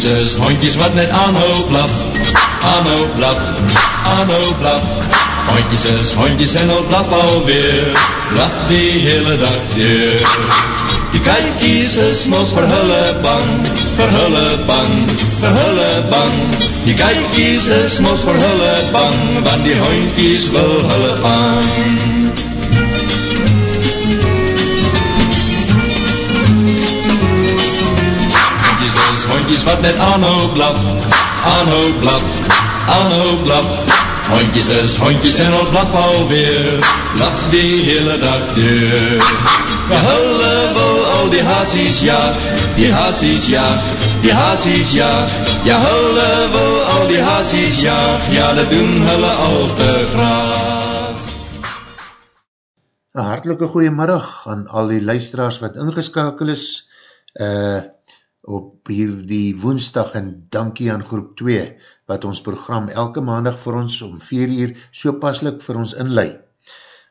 Hondjes is hondjes wat net aanhoop blaf, aanhoop blaf, aanhoop blaf. Hondjes is hondjes en al blaf alweer, blaf die hele dag deur. Die kijkies is mos vir hulle bang, vir hulle bang, vir hulle bang. Die kijkies is mos vir hulle bang, want die hondjies wil hulle vang. Hondjes wat net aanhou blaf, aanhou blaf, aanhou blaf. Hondjes is hondjes en al blaf alweer, blaf die hele dag deur. Ja, hulle wil al die haasies jaag, die haasies jaag, die haasies jaag. Ja, hulle wil al die haasies jaag, ja, dat doen hulle al te graag. Een hartelike goeiemiddag aan al die luisteraars wat ingeskakel is. Uh, op hierdie woensdag en dankie aan groep 2 wat ons program elke maandag vir ons om 4 uur so paslik vir ons inlei.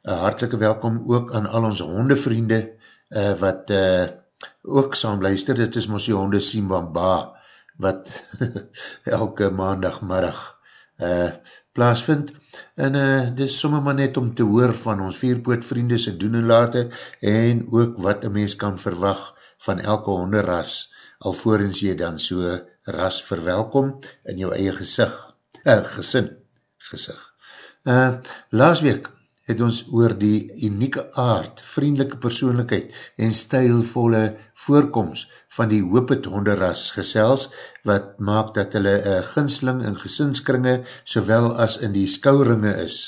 Uh, hartelike welkom ook aan al ons hondevriende uh, wat uh, ook saam luister, dit is ons die honde Simbamba wat elke maandagmiddag uh, plaasvind en uh, dit is somme maar net om te hoor van ons vierpoot vriende se doen en late en ook wat een mens kan verwag van elke honderras alvorens jy dan so ras verwelkom in jou eie gesig, uh, gesin, gesig. Uh, laas week het ons oor die unieke aard, vriendelike persoonlijkheid en stijlvolle voorkomst van die hoopet honderras gesels, wat maak dat hulle uh, ginsling in gesinskringe sowel as in die skouringe is.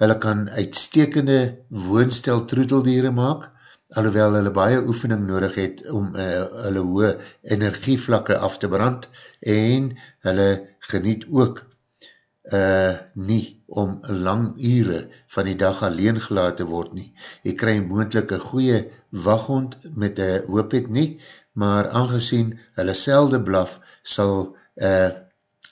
Hulle kan uitstekende woonstel troedeldiere maak, alhoewel hulle baie oefening nodig het om uh, hulle hoë energievlakke af te brand en hulle geniet ook uh, nie om lang ure van die dag alleen gelaten word nie. Jy krij moendlik een goeie waghond met een hoopet nie, maar aangezien hulle selde blaf sal uh,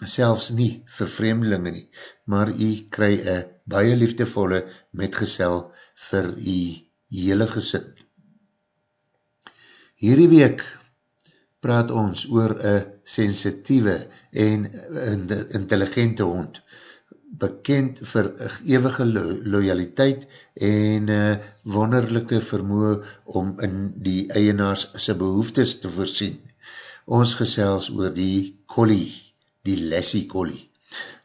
selfs nie vir vreemdelinge nie, maar jy krij een baie liefdevolle metgesel vir jy hele gesin. Hierdie week praat ons oor een sensitieve en intelligente hond, bekend vir eeuwige lo loyaliteit en uh, wonderlijke vermoe om in die eienaars sy behoeftes te voorsien. Ons gesels oor die collie, die Lassie collie.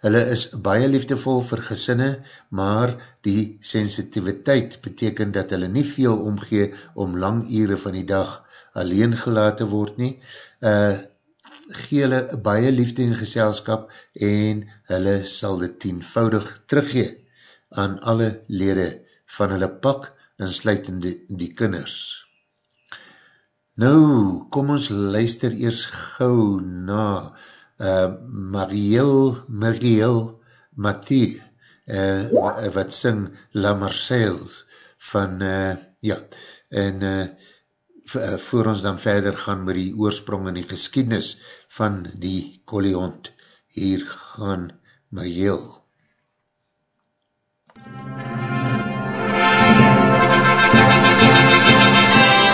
Hulle is baie liefdevol vir gesinne, maar die sensitiviteit beteken dat hulle nie veel omgee om lang ure van die dag alleen gelaten word nie, uh, gee hulle baie liefde en geselskap en hulle sal dit tienvoudig teruggee aan alle lede van hulle pak en sluitende die kinders. Nou, kom ons luister eers gauw na uh, Marielle, Marielle Mathieu, uh, wat sing La Marseille van, uh, ja, en uh, voor ons dan verder gaan met die oorsprong en die geskiednis van die koliehond. Hier gaan Marielle.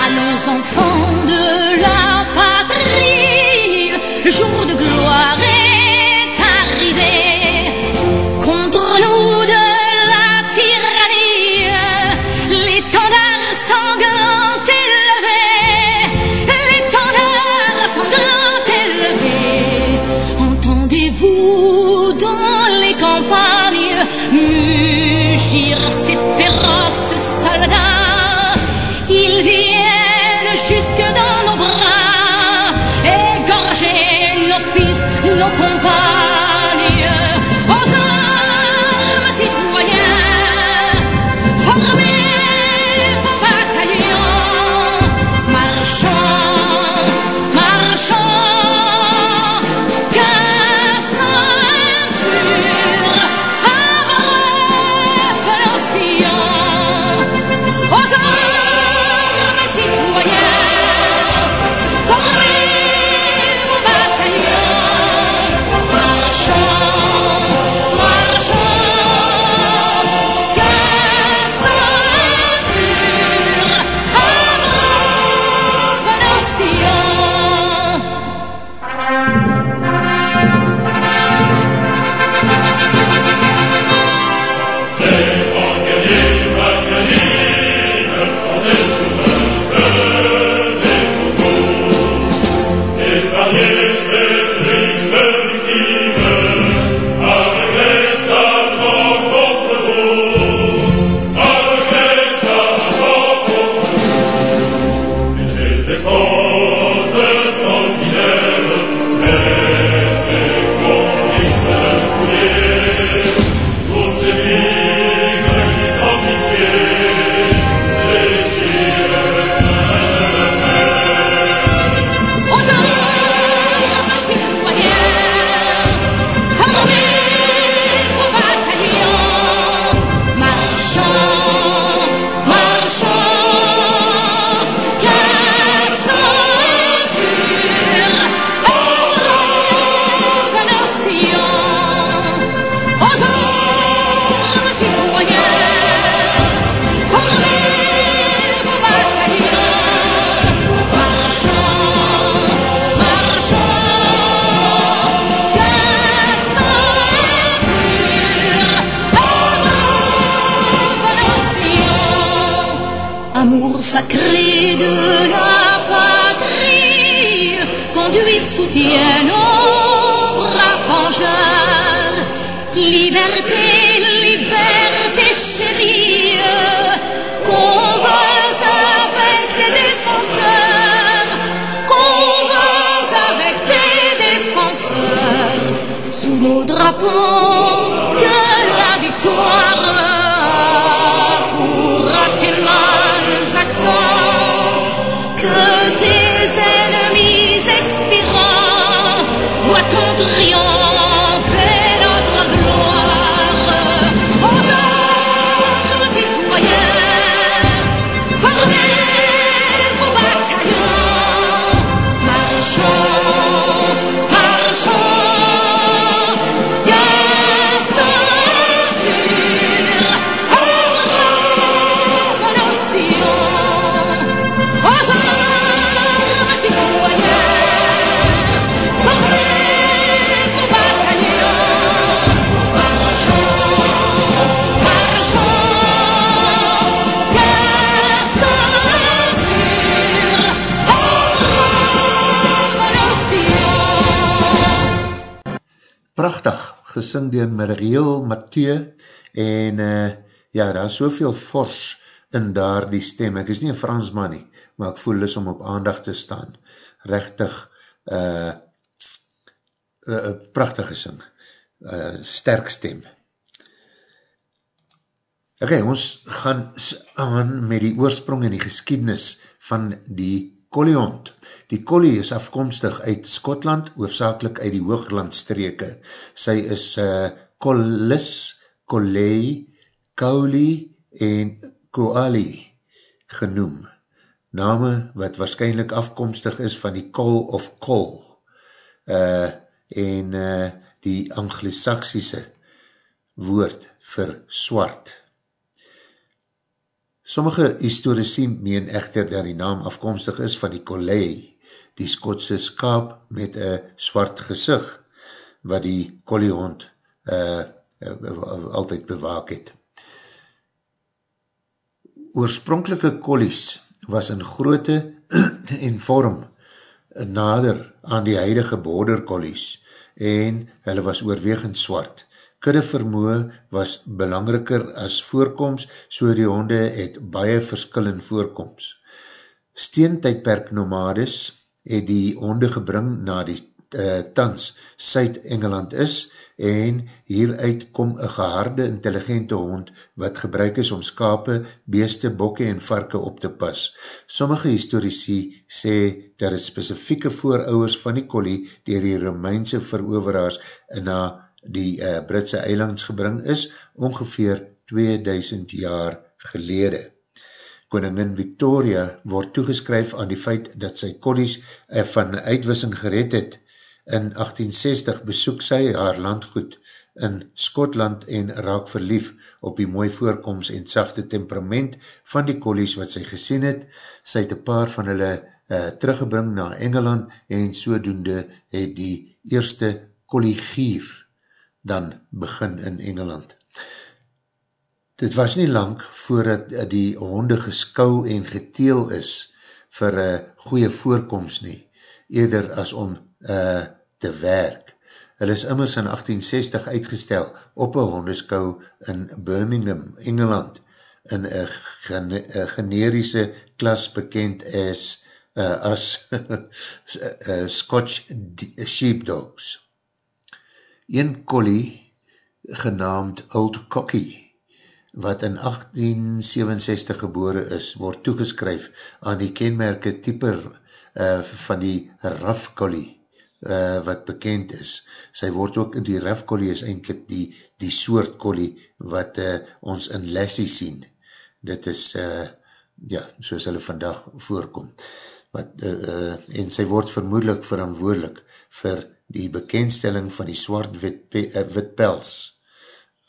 Allons enfants de Liberté, liberté chérie, combats avec tes défenseurs, combats avec tes défenseurs, sous nos drapeaux, gesing door Mariel Mathieu, en uh, ja, daar is soveel fors in daar die stem, ek is nie een Fransman nie, maar ek voel is om op aandag te staan, rechtig uh, uh, prachtig gesing, uh, sterk stem. Ok, ons gaan aan met die oorsprong en die geschiedenis van die kolliehond. Die collie is afkomstig uit Skotland, hoofdzakelijk uit die hooglandstreke. Sy is uh, Collis, Collei, Cowley en Koali genoem. Name wat waarschijnlijk afkomstig is van die Col of Col uh, en uh, die anglisaksiese woord vir swart. Sommige historici meen echter dat die naam afkomstig is van die Collei, die Skotse skaap met een swart gezicht, wat die kolliehond uh, uh, altyd bewaak het. Oorspronkelike kollies was in grootte en vorm nader aan die huidige border kollies en hulle was oorwegend swart. Kudde vermoe was belangriker as voorkoms, so die honde het baie verskillend voorkoms. Steentijdperk nomades het die honde gebring na die uh, tans Suid-Engeland is en hieruit kom een geharde, intelligente hond wat gebruik is om skape, beeste, bokke en varke op te pas. Sommige historici sê dat het specifieke voorouders van die collie dier die Romeinse veroveraars na die uh, Britse eilands gebring is, ongeveer 2000 jaar gelede. Koningin Victoria word toegeskryf aan die feit dat sy collies uh, van uitwissing gered het. In 1860 besoek sy haar landgoed in Skotland en raak verlief op die mooi voorkoms en sachte temperament van die collies wat sy gesien het. Sy het een paar van hulle uh, teruggebring na Engeland en sodoende het die eerste colligier dan begin in Engeland. Dit was nie lang voordat die honde geskou en geteel is vir uh, goeie voorkomst nie, eerder as om uh, te werk. Hulle is immers in 1860 uitgestel op een hondeskou in Birmingham, Engeland, in een gene generische klas bekend as, uh, as Scotch Sheepdogs. Een collie genaamd Old Cocky, wat in 1867 gebore is, word toegeskryf aan die kenmerke type uh, van die collie, uh, wat bekend is. Sy word ook, die collie is eindelijk die, die soort collie wat uh, ons in Lassie sien. Dit is, uh, ja, soos hulle vandag voorkom. Wat, uh, uh, en sy word vermoedelijk verantwoordelik vir die bekendstelling van die zwart-wit uh, wit pels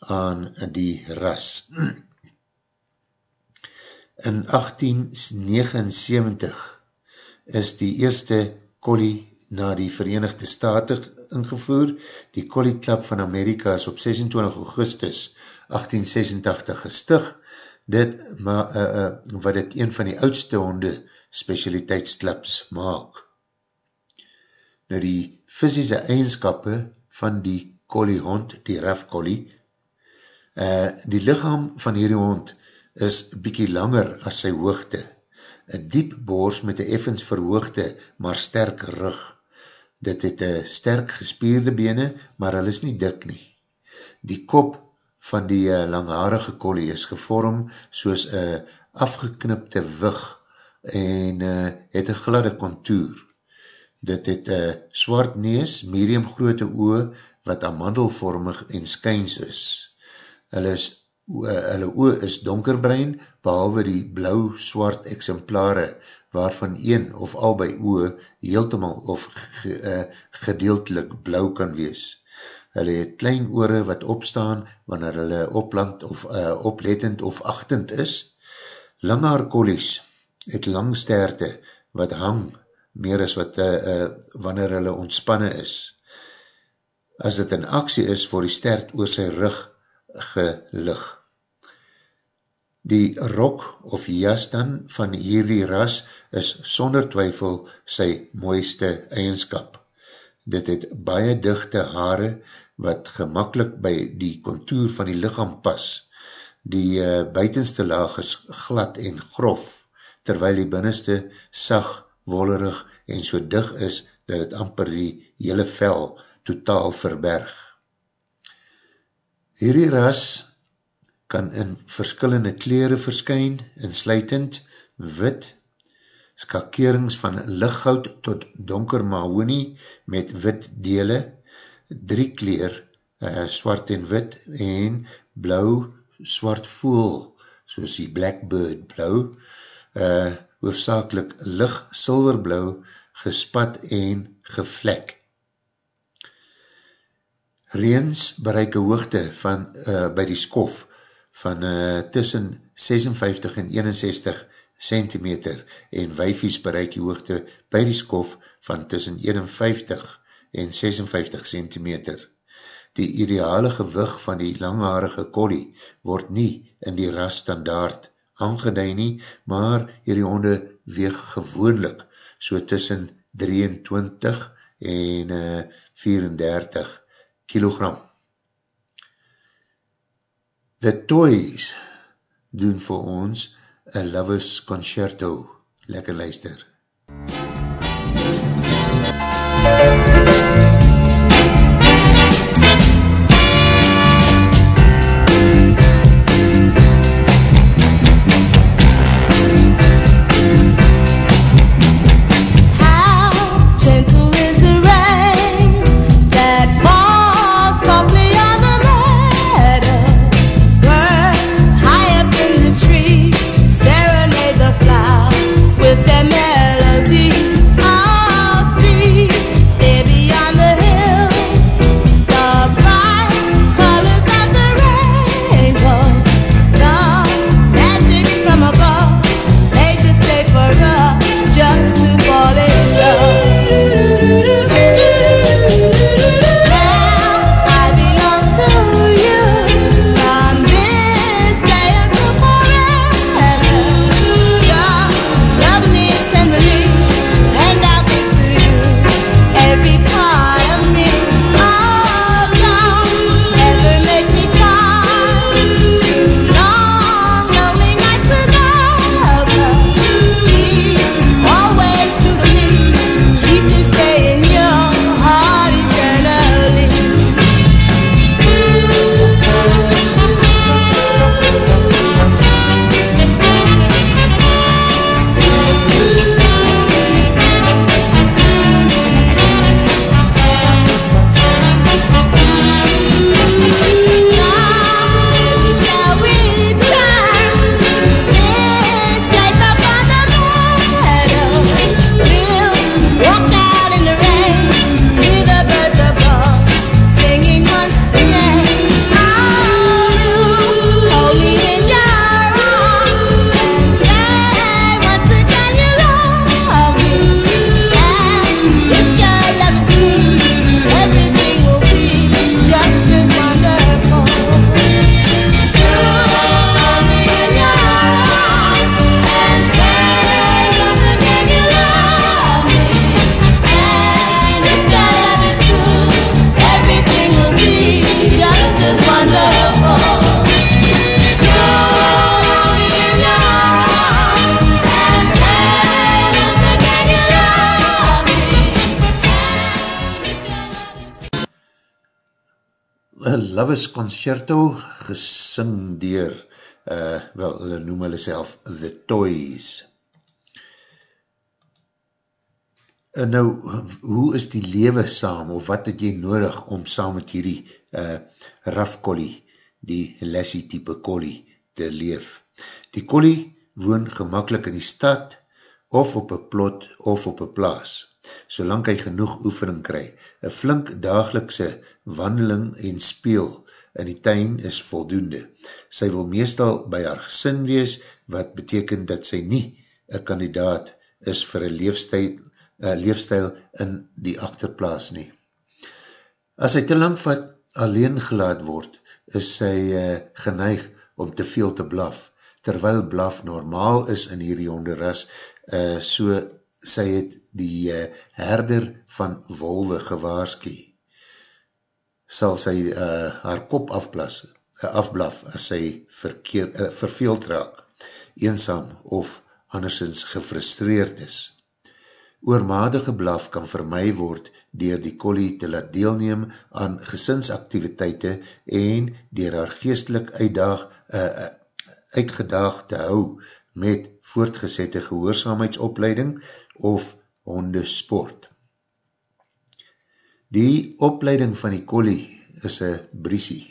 aan die ras. In 1879 is die eerste collie na die Verenigde Staten ingevoer. Die Collie Club van Amerika is op 26 augustus 1886 gestig dit, ma, uh, uh, wat dit een van die oudste honde specialiteitsklips maak. Nou die fysische eigenskappe van die collie hond, die raf collie, uh, die lichaam van hierdie hond is bykie langer as sy hoogte. Een diep boors met een effens verhoogte, maar sterk rug. Dit het een sterk gespierde bene, maar hy is nie dik nie. Die kop van die uh, langharige collie is gevorm soos een afgeknipte wig en uh, het een gladde contour. Dit het een swart nees, medium grote oe, wat amandelvormig en skyns is. Hulle, is, hulle oe is donkerbrein, behalwe die blauw-swart exemplare, waarvan een of albei oe heeltemal of ge, uh, gedeeltelik blauw kan wees. Hulle het klein oore wat opstaan, wanneer hulle opland of uh, oplettend of achtend is. Langhaar kolies het lang sterte, wat hang meer as wat uh, uh, wanneer hulle ontspanne is. As dit in aksie is, word die stert oor sy rug gelig. Die rok of jas dan van hierdie ras is sonder twyfel sy mooiste eigenskap. Dit het baie dichte haare wat gemakkelijk by die contour van die lichaam pas. Die uh, buitenste laag is glad en grof, terwyl die binneste sag, wollerig en so dig is, dat het amper die hele vel totaal verberg. Hierdie ras kan in verskillende kleren verskyn, insluitend wit, skakerings van lichthout tot donker mahonie met wit dele, drie kleer, uh, swart en wit, en blauw, swart voel, soos die blackbird blauw, uh, hoofdzakelik licht silverblauw, gespat en gevlek. Reens bereik een hoogte van, uh, by die skof van uh, tussen 56 en 61 centimeter en wijfies bereik die hoogte by die skof van tussen 51 en 56 centimeter. Die ideale gewig van die langharige collie word nie in die ras standaard aangeduid nie, maar hierdie honde weeg gewoonlik so tussen 23 en uh, 34 kilogram. The Toys doen vir ons a Lover's Concerto. Lekker luister. How Lovis Concerto, gesing dier, uh, wel, hulle noem hulle self The Toys. En nou, hoe is die lewe saam, of wat het jy nodig om saam met hierdie uh, raf collie, die lassie type collie, te leef? Die collie woon gemakkelijk in die stad, of op een plot, of op een plaas solang hy genoeg oefening kry. Een flink dagelikse wandeling en speel in die tuin is voldoende. Sy wil meestal by haar gesin wees, wat beteken dat sy nie een kandidaat is vir een leefstijl, leefstijl in die achterplaas nie. As hy te lang vat alleen gelaat word, is sy uh, geneig om te veel te blaf, terwyl blaf normaal is in hierdie honderras, uh, so sy het die uh, herder van wolwe gewaarski. Sal sy uh, haar kop afblas, uh, afblaf as sy verkeer, uh, verveeld raak, eensam of andersins gefrustreerd is. Oormadige blaf kan vermy word dier die collie te laat deelneem aan gesinsaktiviteite en dier haar geestelik uitdaag, uh, uitgedaag te hou met voortgezette gehoorzaamheidsopleiding of hondesport. Die opleiding van die collie is een briesie,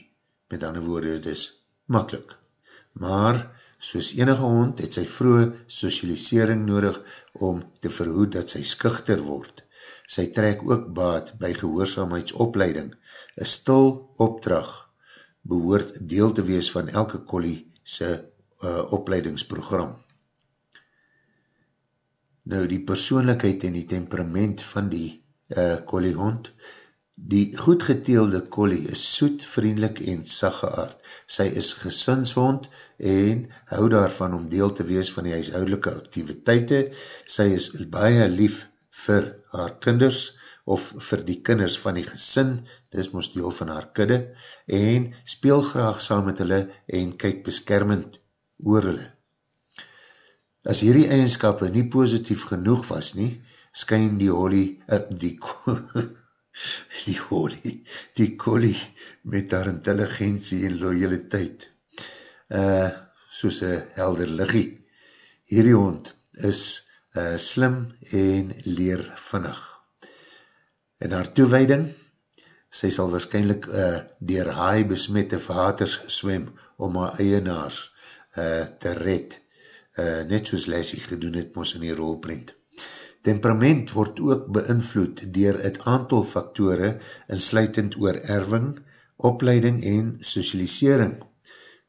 met ander woorde, het is makkelijk. Maar, soos enige hond, het sy vroege socialisering nodig om te verhoed dat sy skuchter word. Sy trek ook baat by gehoorzaamheidsopleiding. Een stil opdrag behoort deel te wees van elke collie sy uh, opleidingsprogram. Nou die persoonlijkheid en die temperament van die uh, kolliehond, die goedgeteelde kollie is soet, vriendelik en saggeaard. Sy is gesinshond en hou daarvan om deel te wees van die huishoudelike activiteite. Sy is baie lief vir haar kinders of vir die kinders van die gesin, dis moest deel van haar kudde, en speel graag saam met hulle en kyk beskermend oor hulle. As hierdie eigenskap nie positief genoeg was nie, skyn die holy, uh, die, die holy, die kolie met haar intelligentie en loyaliteit, uh, soos een helder liggie. Hierdie hond is uh, slim en leer vannig. En haar toewijding, sy sal waarschijnlijk uh, dier haai besmette vaters swem om haar eienaars uh, te red uh, net soos Lassie gedoen het mos in die rolprint. Temperament word ook beïnvloed dier het aantal faktore insluitend oor erwing, opleiding en socialisering.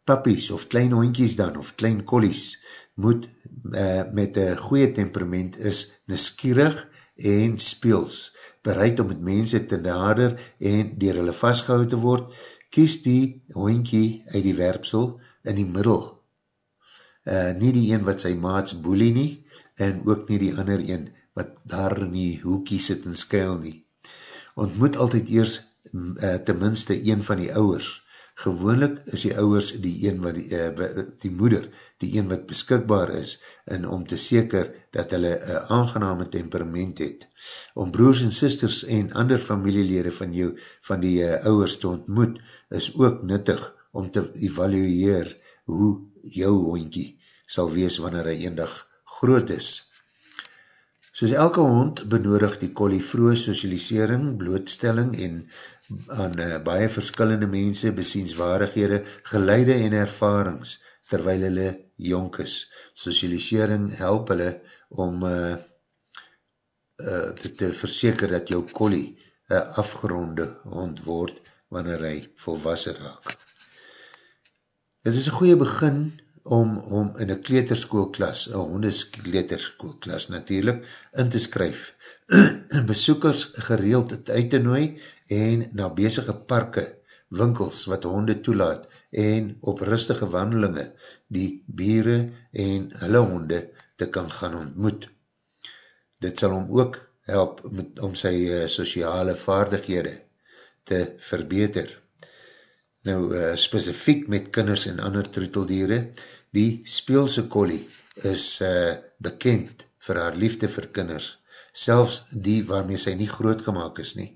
Pappies of klein hondjies dan of klein kollies moet uh, met een goeie temperament is neskierig en speels, bereid om met mense te nader en dier hulle vastgehoud te word, kies die hondjie uit die werpsel in die middel uh, nie die een wat sy maats boelie nie, en ook nie die ander een wat daar in die hoekie sit en skuil nie. Ontmoet altyd eers uh, tenminste een van die ouwers. Gewoonlik is die ouwers die een wat die, uh, die moeder, die een wat beskikbaar is, en om te seker dat hulle een aangename temperament het. Om broers en sisters en ander familielede van jou, van die uh, ouwers te ontmoet, is ook nuttig om te evalueer hoe jou hondkie sal wees wanneer hy eendag groot is. Soos elke hond benodig die collie vroege socialisering, blootstelling en aan uh, baie verskillende mense besienswaardighede, geleide en ervarings terwyl hulle jonk is. Socialisering help hulle om uh, uh, te, te verseker dat jou collie uh, afgeronde hond word wanneer hy volwassen raak. Het is een goeie begin om, om in een kleterskoolklas, een hondeskleterskoolklas natuurlijk, in te skryf. Besoekers gereeld het uit te nooi en na bezige parke, winkels wat honde toelaat en op rustige wandelinge die bieren en hulle honde te kan gaan ontmoet. Dit sal hom ook help met, om sy uh, sociale vaardighede te verbeter. Nou, uh, specifiek met kinders en ander troeteldiere, die speelse collie is uh, bekend vir haar liefde vir kinders, selfs die waarmee sy nie groot gemaakt is nie.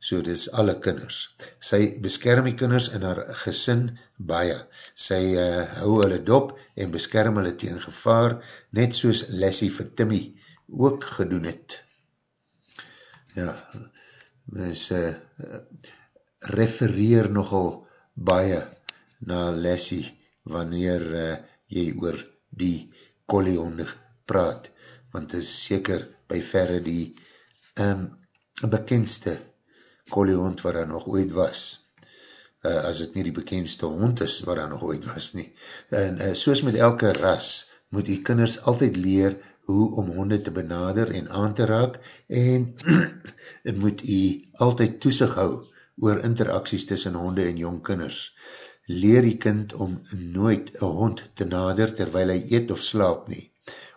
so dit is alle kinders. Sy beskerm die kinders in haar gesin baie. Sy uh, hou hulle dop en beskerm hulle tegen gevaar, net soos Lassie vir Timmy ook gedoen het. Ja, mys uh, refereer nogal baie na Lassie wanneer uh, jy oor die kolliehonde praat, want is seker by verre die um, bekendste kolliehond wat daar nog ooit was. Uh, as het nie die bekendste hond is wat daar nog ooit was nie. En uh, soos met elke ras, moet die kinders altyd leer hoe om honde te benader en aan te raak en het moet jy altyd toesig hou oor interacties tussen honde en jong kinders. Leer die kind om nooit een hond te nader terwyl hy eet of slaap nie,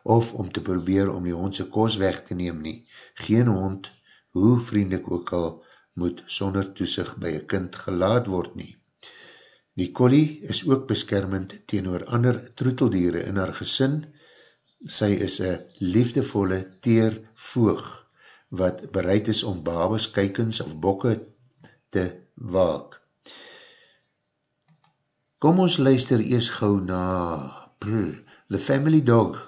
of om te probeer om die hondse kos weg te neem nie. Geen hond, hoe vriendelik ook al, moet sonder toesig by een kind gelaad word nie. Die collie is ook beskermend teenoor ander troeteldiere in haar gesin. Sy is een liefdevolle teer voog wat bereid is om babes, kykens of bokke te waak. Kom ons luister eers gauw na prr, The Family Dog.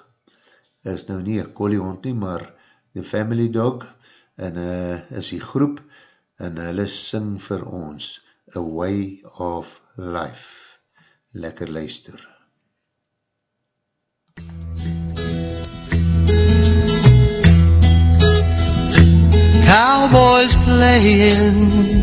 Is nou nie een collie hond nie, maar The Family Dog en uh, is die groep en hulle sing vir ons A Way of Life. Lekker luister. Cowboys playing,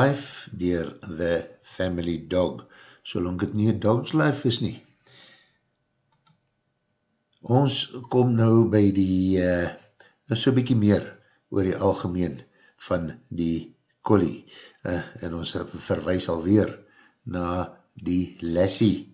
Life dier The Family Dog, solang het nie Dog's Life is nie. Ons kom nou by die, uh, so bykie meer oor die algemeen van die collie, uh, en ons verwijs alweer na die Lassie,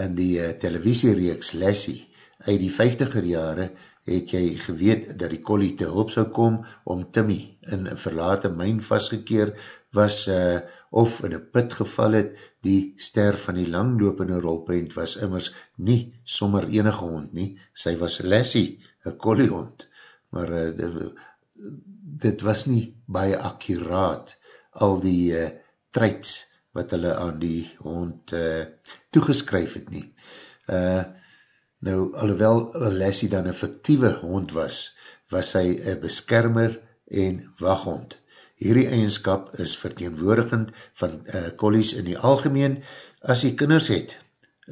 in die uh, televisiereeks Lassie, uit die 50er jare, het jy geweet dat die collie te hulp sou kom om Timmy in een verlate myn vastgekeer was uh, of in een put geval het, die ster van die langlopende rolprint was immers nie sommer enige hond nie, sy was Lassie, een collie hond, maar uh, dit, dit was nie baie akkuraat al die uh, traits wat hulle aan die hond uh, toegeskryf het nie. Uh, Nou, alhoewel Lassie dan een fictieve hond was, was sy een beskermer en waghond. Hierdie eigenskap is verteenwoordigend van uh, collies in die algemeen. As jy kinders het,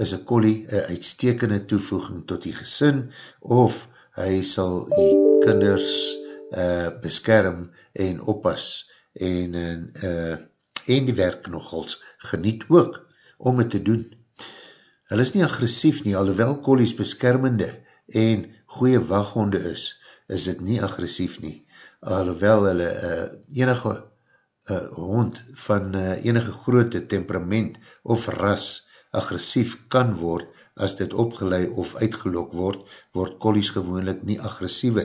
is een collie een uitstekende toevoeging tot die gesin, of hy sal die kinders uh, beskerm en oppas en, uh, en die werk nogals geniet ook om het te doen. Hulle is nie agressief nie, alhoewel kollies beskermende en goeie waghonde is, is dit nie agressief nie. Alhoewel hulle uh, enige uh, hond van uh, enige grote temperament of ras agressief kan word, as dit opgeleid of uitgelok word, word kollies gewoonlik nie agressieve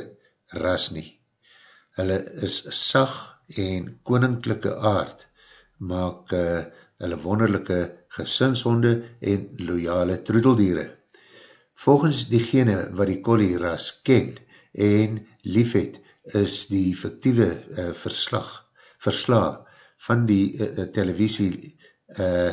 ras nie. Hulle is sag en koninklijke aard, maak uh, hulle wonderlijke gesinshonde en loyale troedeldiere. Volgens diegene wat die collie ras ken en lief het, is die fictieve uh, verslag, versla van die uh, televisie uh,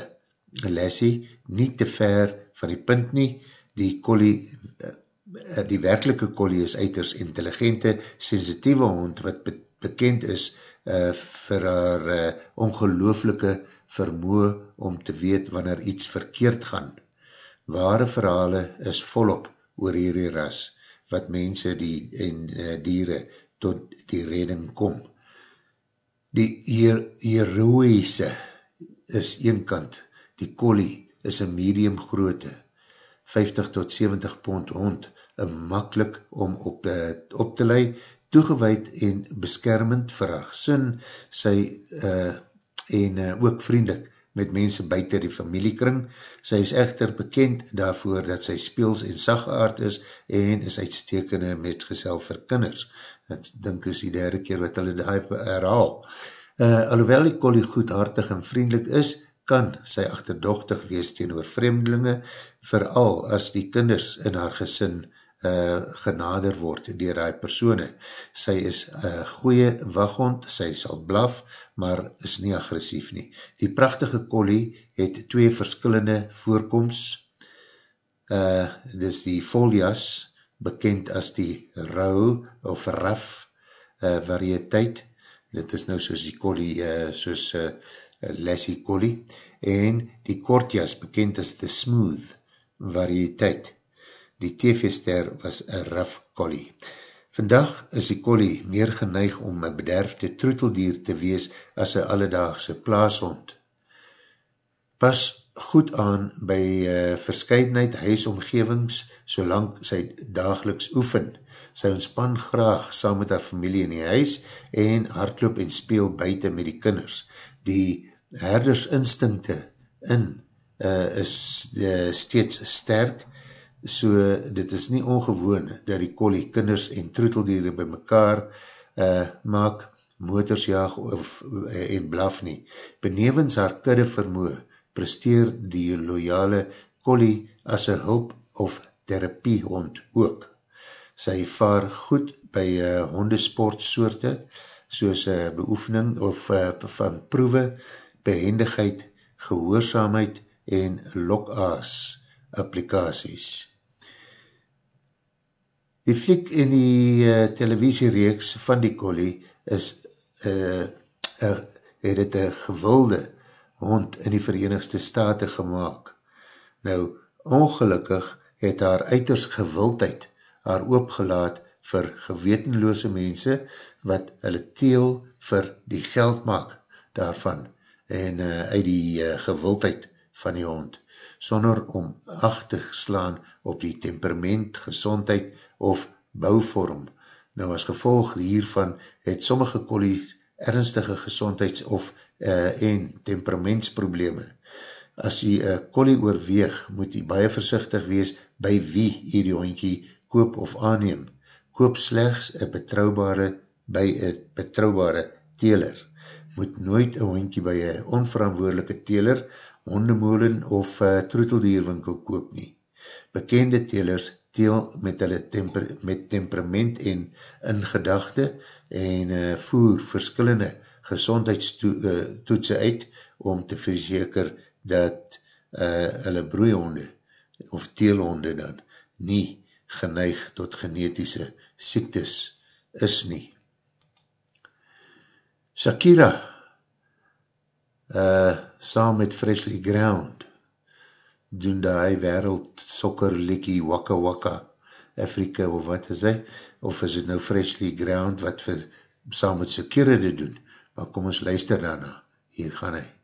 lesie nie te ver van die punt nie. Die collie, uh, die werkelike collie is uiters intelligente, sensitieve hond wat be bekend is uh, vir haar uh, ongelooflike vermoe om te weet wanneer iets verkeerd gaan. Ware verhale is volop oor hierdie ras, wat mense die, en uh, dieren tot die redding kom. Die hier, heroïse is een kant, die collie is een medium groote, 50 tot 70 pond hond, een makkelijk om op, uh, op te lei, toegeweid en beskermend vir haar gesin, sy uh, en uh, ook vriendelik met mense buiten die familiekring. Sy is echter bekend daarvoor dat sy speels en sagaard is en is uitstekende met gesel vir kinders. Ek dink is die derde keer wat hulle die herhaal. Uh, alhoewel die collie goedhartig en vriendelik is, kan sy achterdochtig wees teen oor vreemdelinge, vooral as die kinders in haar gesin uh, genader word dier die persoene. Sy is uh, goeie waghond, sy sal blaf, maar is nie agressief nie. Die prachtige collie het twee verskillende voorkomst. Uh, dis die folias, bekend as die rauw of raf uh, variëteit. Dit is nou soos die collie, uh, soos uh, Lassie collie. En die kortjas, bekend as die smooth variëteit. Die TV-ster was een raf collie. Vandag is die collie meer geneig om een bederfde troeteldier te wees as een alledaagse plaashond. Pas goed aan by uh, verscheidenheid huisomgevings solang sy dageliks oefen. Sy ontspan graag saam met haar familie in die huis en hardloop en speel buiten met die kinders. Die herdersinstinkte in uh, is uh, steeds sterk so dit is nie ongewoon dat die collie kinders en troeteldiere by mekaar uh, maak, motors jaag of, uh, en blaf nie. Benevens haar kudde vermoe, presteer die loyale collie as een hulp of therapiehond ook. Sy vaar goed by uh, hondesportsoorte, soos uh, beoefening of uh, van proewe, behendigheid, gehoorzaamheid en lokaas applicaties. Die fliek in die uh, televisiereeks van die collie is uh, uh, het het een gewilde hond in die Verenigde Staten gemaakt. Nou, ongelukkig het haar uiters gewildheid haar oopgelaat vir gewetenloose mense wat hulle teel vir die geld maak daarvan en uh, uit die uh, gewildheid van die hond, sonder om acht te slaan op die temperament, gezondheid of bouwvorm. Nou as gevolg hiervan het sommige kollies ernstige gezondheids- of uh, en temperamentsprobleme. As jy uh, kollie oorweeg, moet jy baie versichtig wees by wie hier die hondkie koop of aanneem. Koop slechts een betrouwbare by een betrouwbare teler. Moet nooit een hondkie by een onverantwoordelike teler, hondemolen of uh, troeteldierwinkel koop nie. Bekende telers teel met hulle temper, met temperament en in gedachte en uh, voer verskillende gezondheidstoetse uh, uit om te verzeker dat uh, hulle broeihonde of teelhonde dan nie geneig tot genetische siektes is nie. Shakira uh, saam met Freshly Ground doen die wereld sokker likkie Waka Waka Afrika of wat is hy, of is het nou Freshly Ground wat vir, saam met dit doen, maar kom ons luister daarna, hier gaan hy.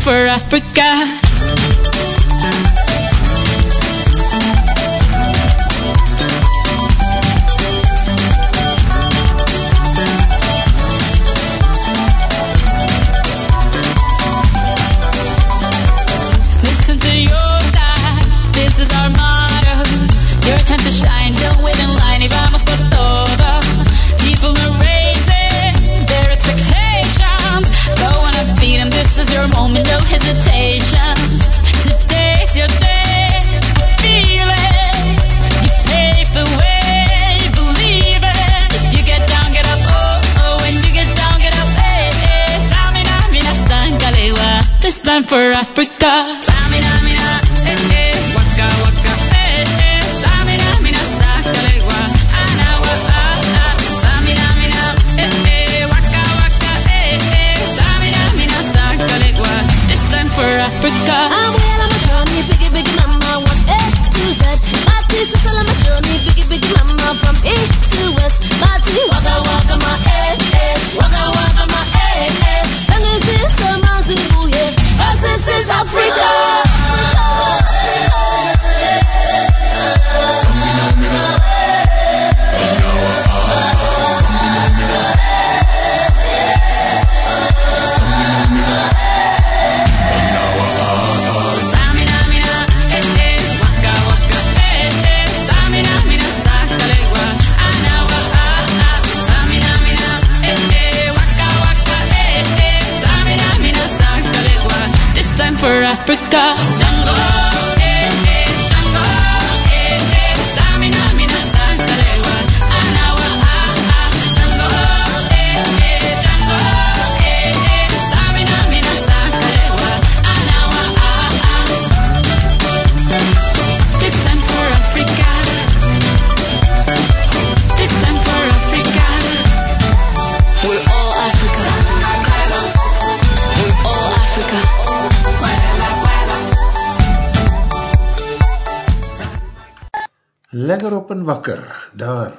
For Africa. Sangalewa. This time for Africa. Wakker, daar,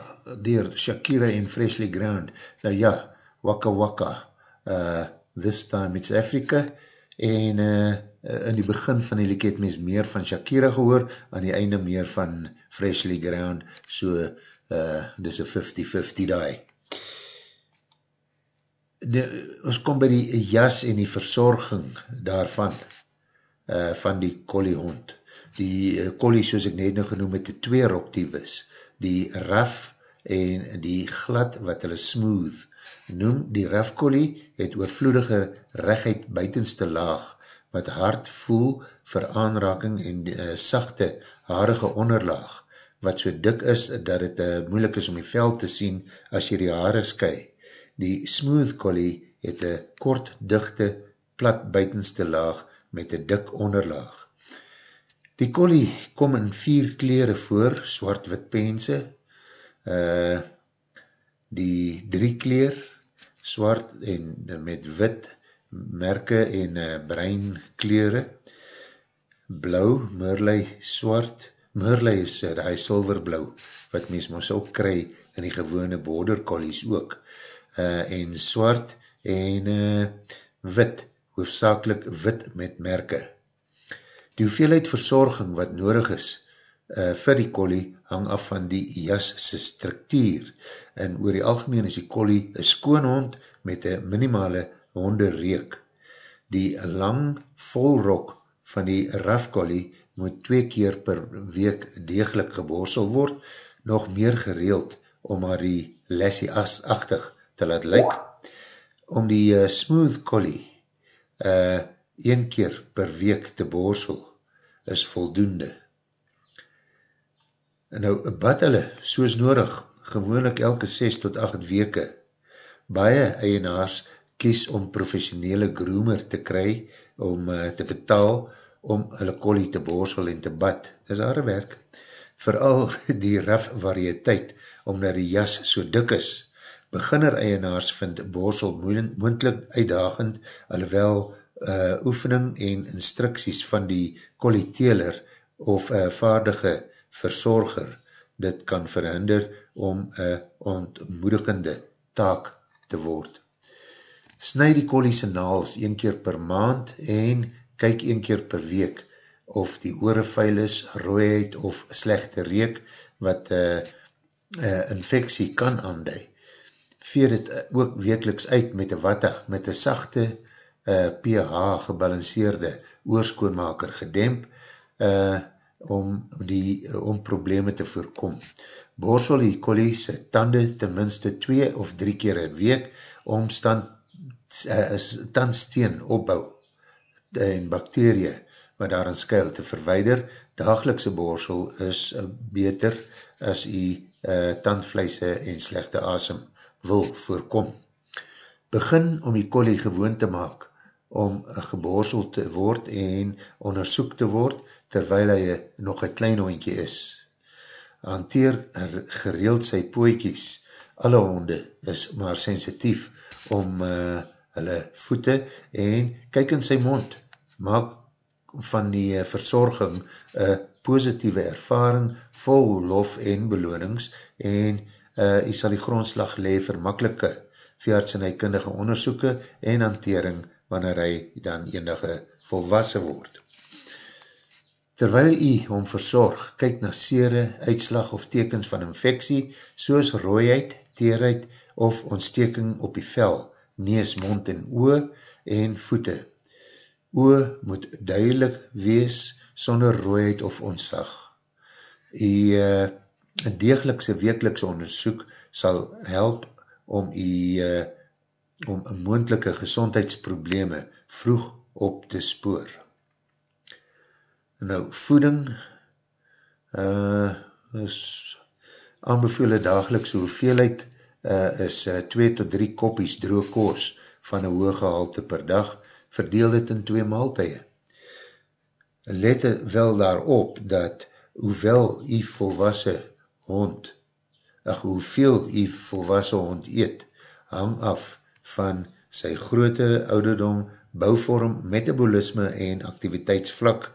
dier Shakira en Freshly Ground. Nou ja, Waka Waka, uh, This Time It's Africa, en uh, in die begin van die liek het mens meer van Shakira gehoor, aan die einde meer van Freshly Ground, so, uh, dis een 50-50 die. die, ons kom by die jas en die verzorging daarvan, uh, van die kolliehond. Die uh, kollie, soos ek net nou genoem het, die twee roktiewes, die raf en die glad wat hulle smooth noem. Die raf kollie het oorvloedige rechtheid buitenste laag, wat hard voel vir aanraking en uh, sachte, harige onderlaag, wat so dik is, dat het uh, moeilik is om die vel te sien as jy die haare sky. Die smooth collie het een kort, dichte, plat buitenste laag met een dik onderlaag. Die collie kom in vier kleren voor, zwart-wit pense, uh, die drie kleer, zwart en met wit merke en uh, bruin kleren, blauw, murlei, zwart, murlei is uh, die silverblauw, wat mens ons ook kry in die gewone border collies ook, uh, en zwart en uh, wit, hoofdzakelik wit met merke. Die hoeveelheid verzorging wat nodig is uh, vir die collie hang af van die jasse structuur en oor die algemeen is die collie een skoonhond met een minimale honderreek. Die lang volrok van die rafcollie moet twee keer per week degelijk geborsel word, nog meer gereeld om haar die lesie as-achtig te laat lyk. Om die uh, smooth collie uh, een keer per week te borsel is voldoende. En nou, bad hulle soos nodig, gewoonlik elke 6 tot 8 weke. Baie eienaars kies om professionele groomer te kry, om uh, te betaal, om hulle collie te borsel en te bad. Dit is haar werk. Vooral die raf variëteit, omdat die jas so dik is. Beginner eienaars vind borsel moendlik uitdagend, alhoewel uh, oefening en instructies van die collie teler of uh, vaardige verzorger dit kan verhinder om een ontmoedigende taak te word. Sny die kolliese naals een keer per maand en kyk een keer per week of die oore vuil is, rooiheid of slechte reek wat uh, uh, infectie kan aandui. Veer het ook wekeliks uit met een watta, met een sachte uh, pH gebalanceerde oorskoonmaker gedemp, uh, om die om probleme te voorkom. Borsel die kolie sy tande ten minste 2 of 3 keer in week om stand, uh, tandsteen opbouw en bakterie wat daarin skuil te verweider. Dagelikse borsel is uh, beter as die uh, tandvleise en slechte asem wil voorkom. Begin om die kolie gewoon te maak om geborsel te word en onderzoek te word terwyl hy nog een klein hondje is. Hanteer gereeld sy poekies. Alle honde is maar sensitief om uh, hulle voete en kyk in sy mond. Maak van die uh, verzorging een positieve ervaring vol lof en belonings en uh, hy sal die grondslag lee vir makkelike veearts en hy kundige onderzoeken en hantering wanneer hy dan enige volwassen word. Terwyl jy hom verzorg, kyk na sere, uitslag of tekens van infectie, soos rooiheid, teerheid of ontsteking op die vel, nees, mond en oe en voete. Oe moet duidelik wees sonder rooiheid of ontslag. Die uh, degelikse wekelikse onderzoek sal help om die uh, om moendelike gezondheidsprobleme vroeg op te spoor. Nou, voeding uh, is aanbevole dagelikse hoeveelheid uh, is uh, 2 tot 3 kopies droog koos van een hoge halte per dag, verdeel dit in twee maaltuie. Let wel daarop dat hoewel die volwassen hond, ach, hoeveel die volwassen hond eet, hang af van sy groote ouderdom, bouwvorm, metabolisme en activiteitsvlak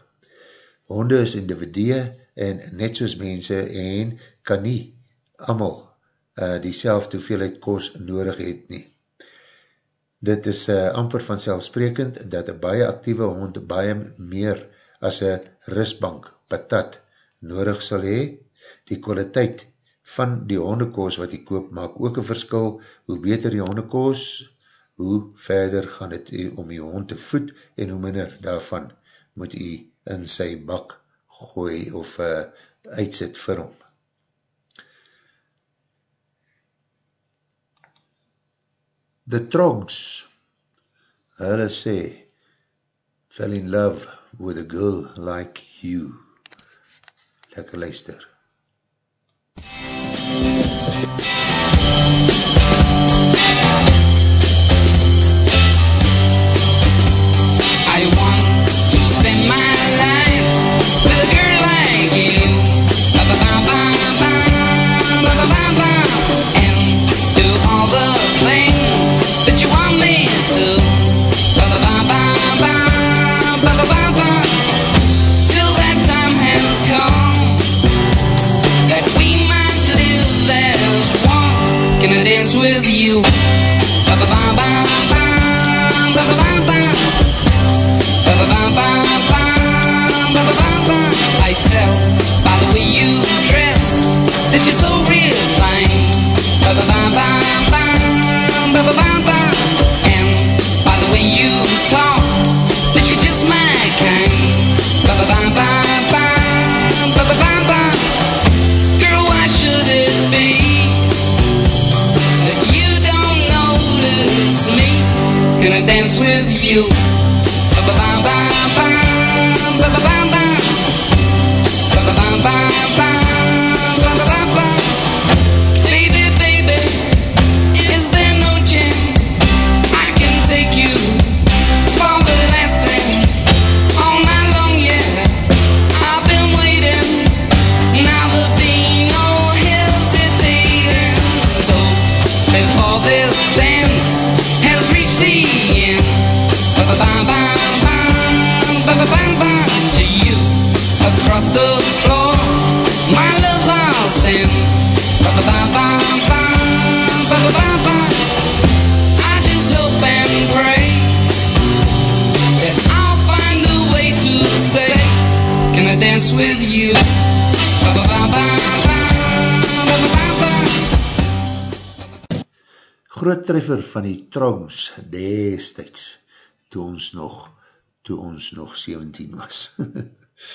honde is individue en net soos mense en kan nie amal uh, die selfde hoeveelheid koos nodig het nie. Dit is uh, amper vanzelfsprekend dat een baie actieve hond baie meer as een rustbank, patat, nodig sal hee. Die kwaliteit van die hondekoos wat die koop maak ook een verskil, hoe beter die hondekoos, hoe verder gaan het u om die hond te voed en hoe minder daarvan moet u in sy bak gooi of uh, uitsit vir hom. The Trogs, hulle sê, fell in love with a girl like you. Lekker luister. Thank you. You? Groot treffer van die Trogs destijds, toe ons nog, toe ons nog 17 was.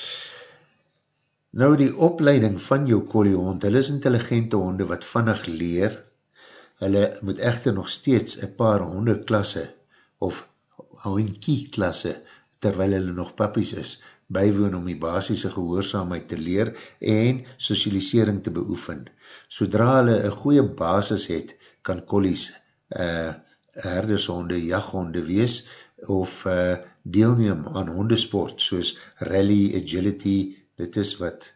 nou die opleiding van jou kolliehond, hulle is intelligente honde wat vannig leer, hulle moet echter nog steeds een paar hondeklasse of hoinkie-klasse, terwyl hulle nog pappies is, bywoon om die basisse gehoorzaamheid te leer en socialisering te beoefen. Sodra hulle een goeie basis het, kan kollies uh, herdershonde, jaghonde wees of uh, deelneem aan hondesport soos rally, agility, dit is wat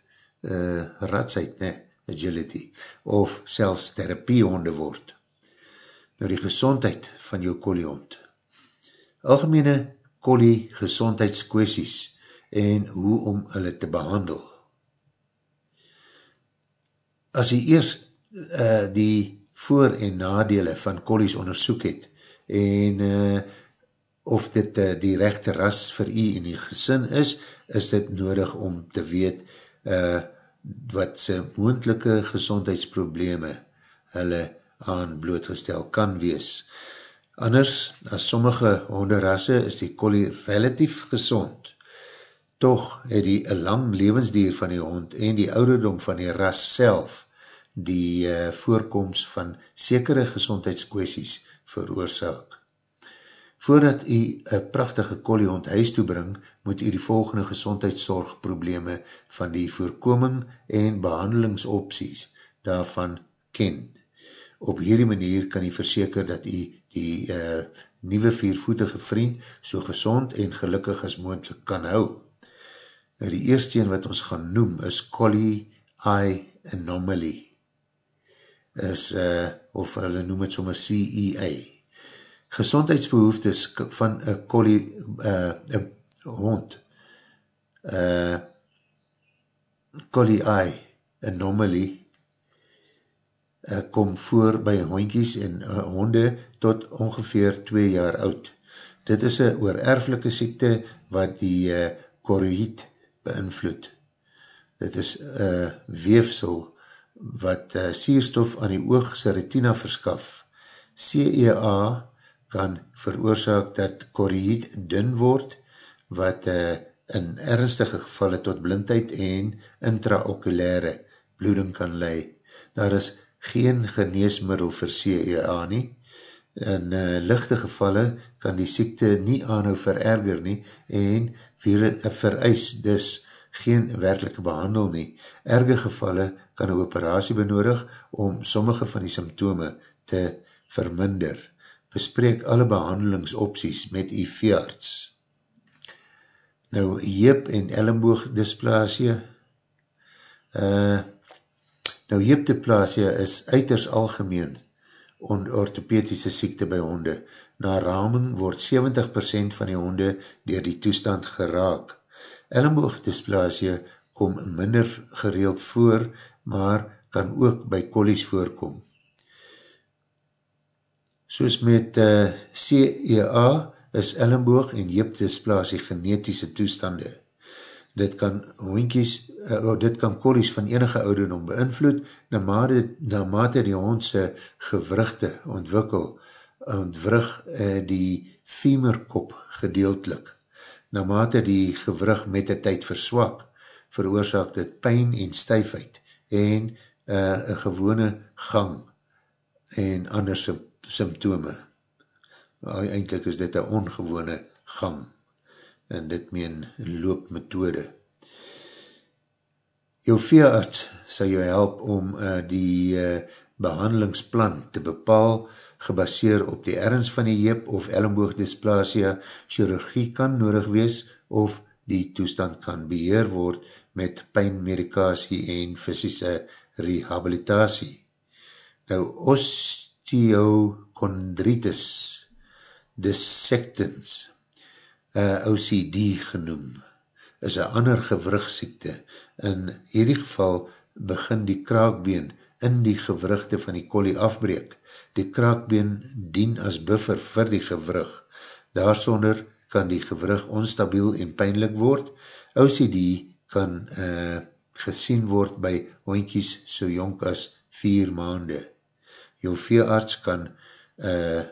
uh, ratsheid, ne, agility, of selfs therapiehonde word. Nou die gezondheid van jou kolliehond. Algemene kollie gezondheidskwesties en hoe om hulle te behandel. As jy eerst uh, die voor- en nadele van kollies onderzoek het en uh, of dit uh, die rechte ras vir jy in die gesin is, is dit nodig om te weet uh, wat sy moendelike gezondheidsprobleme hulle aan blootgestel kan wees. Anders, as sommige honderasse is die kollie relatief gezond, toch het die lang levensdier van die hond en die ouderdom van die ras self die uh, voorkomst van sekere gezondheidskwesties veroorzaak. Voordat u een prachtige kolliehond huis toebring, moet u die volgende gezondheidszorgprobleme van die voorkoming en behandelingsopties daarvan ken. Op hierdie manier kan u verseker dat u die uh, nieuwe viervoetige vriend so gezond en gelukkig as moendlik kan hou. Nou die eerste een wat ons gaan noem is Collie Eye Anomaly. Is, uh, of hulle noem het sommer CEA. Gezondheidsbehoeftes van een collie, uh, een hond, uh, Collie Eye Anomaly, uh, kom voor by hoinkies en uh, honde tot ongeveer 2 jaar oud. Dit is een oererflike siekte wat die uh, choroïd beïnvloed. Dit is uh, weefsel wat uh, sierstof aan die oogse retina verskaf. CEA kan veroorzaak dat koriet dun word, wat uh, in ernstige gevalle tot blindheid en intraokulare bloeding kan lei. Daar is geen geneesmiddel vir CEA nie. In uh, lichte gevalle kan die siekte nie aanhou vererger nie en vereis dus geen werkelike behandel nie. Erge gevalle kan een operatie benodig om sommige van die symptome te verminder. Bespreek alle behandelingsopties met die veearts. Nou, heep en elleboog dysplasie. Uh, nou, heep dysplasie is uiters algemeen onder orthopedische siekte by honde. Na raming word 70% van die honde dier die toestand geraak. Elleboog dysplasie kom minder gereeld voor, maar kan ook by kollies voorkom. Soos met uh, CEA, is ellenboog en jeepdysplasie genetische toestande. Dit kan hoinkies, uh, dit kan kolies van enige ouderdom beïnvloed, na mate, na mate die hondse gewrugte ontwikkel, ontwrig uh, die femurkop gedeeltelik. Na mate die gewrug met die tyd verswak, veroorzaak dit pijn en stijfheid en uh, een gewone gang en ander symptome eindelijk is dit een ongewone gang en dit meen loopmethode. Jou veearts sal jou help om uh, die uh, behandelingsplan te bepaal gebaseer op die ergens van die heep of elleboogdysplasia, chirurgie kan nodig wees of die toestand kan beheer word met pijnmedikasie en fysische rehabilitatie. Nou, osteochondritis dissectans, uh, OCD genoem, is een ander gewrugsiekte. In hierdie geval begin die kraakbeen in die gewrugte van die kolie afbreek. Die kraakbeen dien as buffer vir die gewrug. Daarsonder kan die gewrug onstabiel en pijnlik word. OCD kan uh, gesien word by hondjies so jonk as vier maande. Jou veearts kan uh,